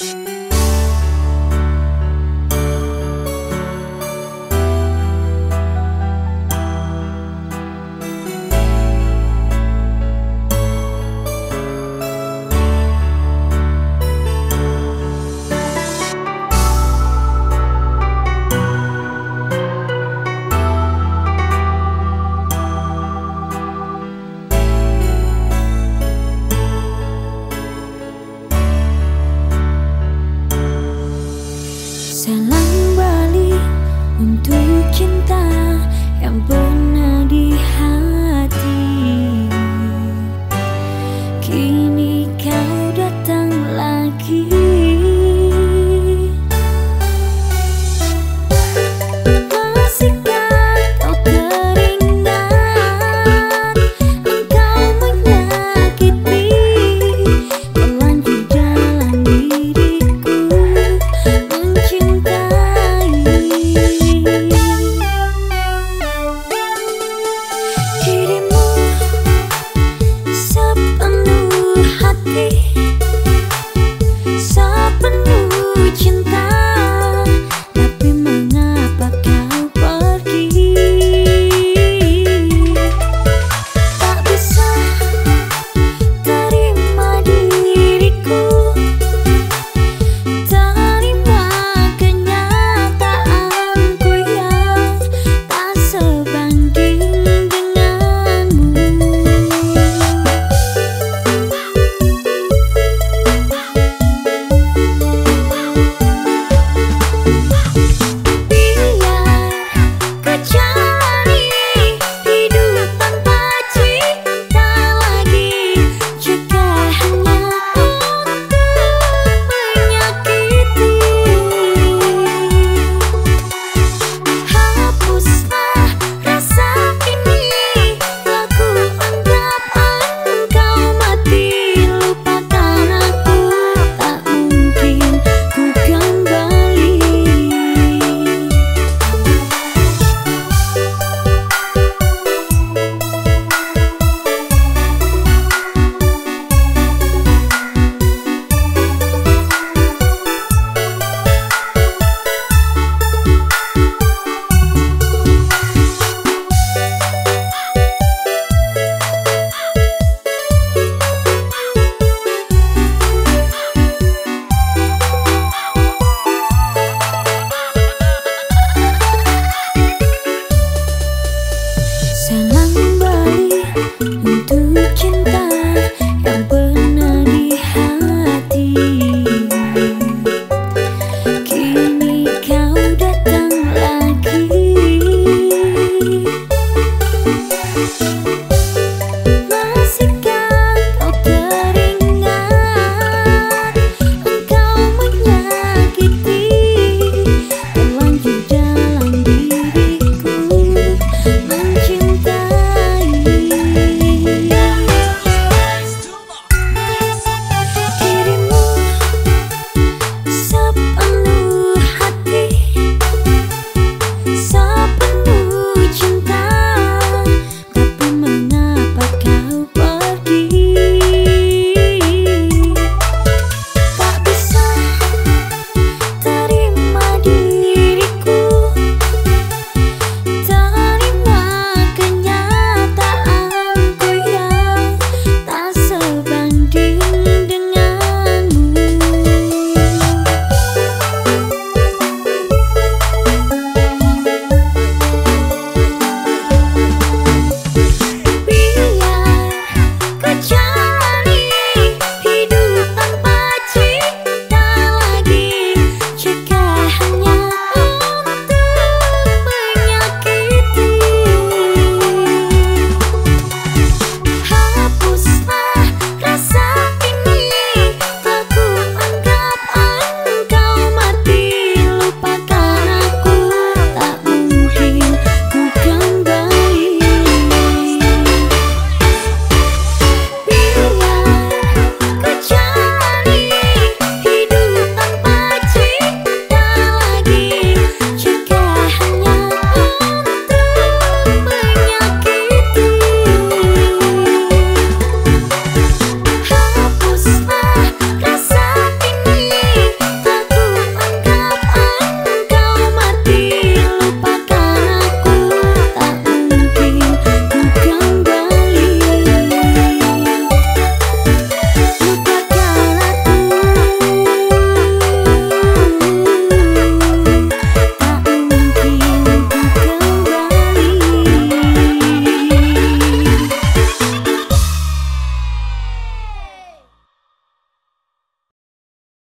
Bye. happy